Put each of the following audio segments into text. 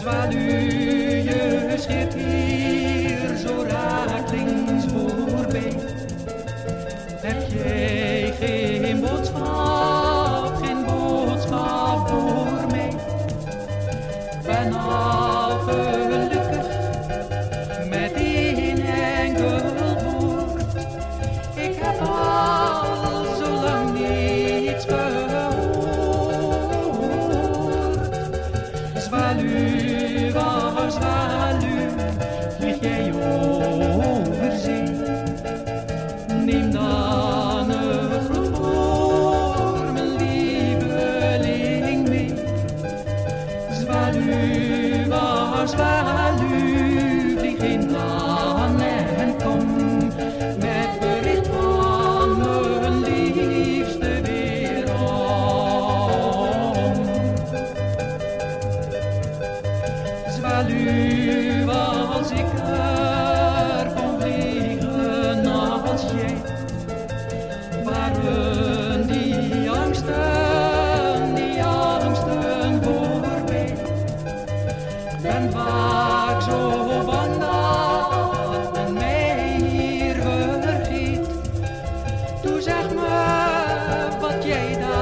Zwaluw je schip salut. En vaak zo van dag en mee hier weer giet. Toe zeg me wat jij daar.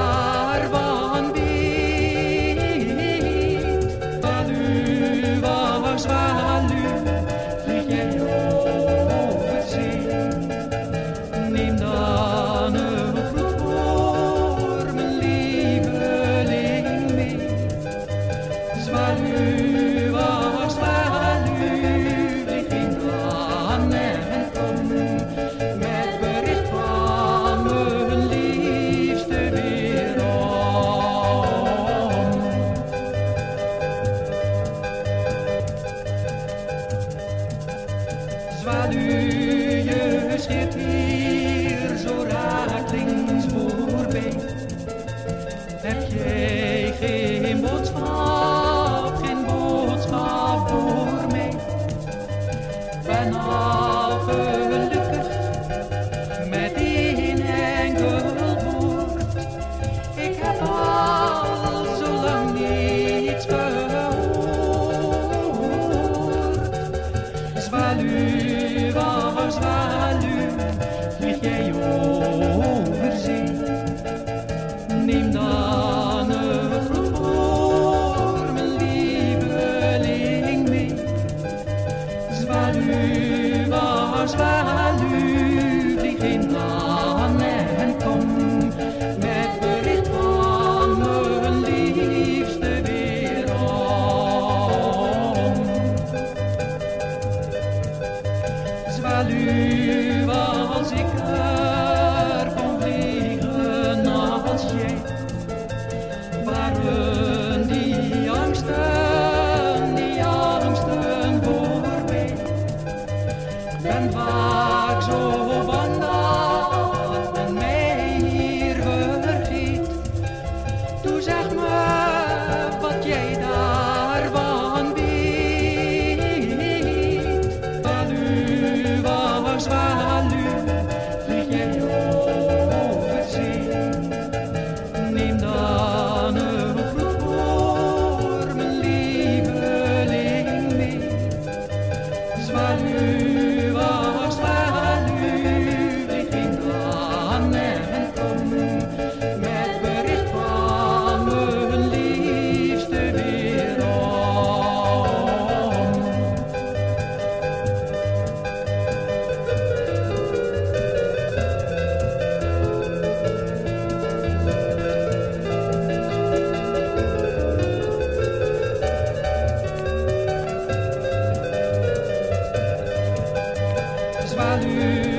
je schip hier zo rakelings voorbij. Heb jij geen boodschap, geen boodschap voor mij? Ben day. salut.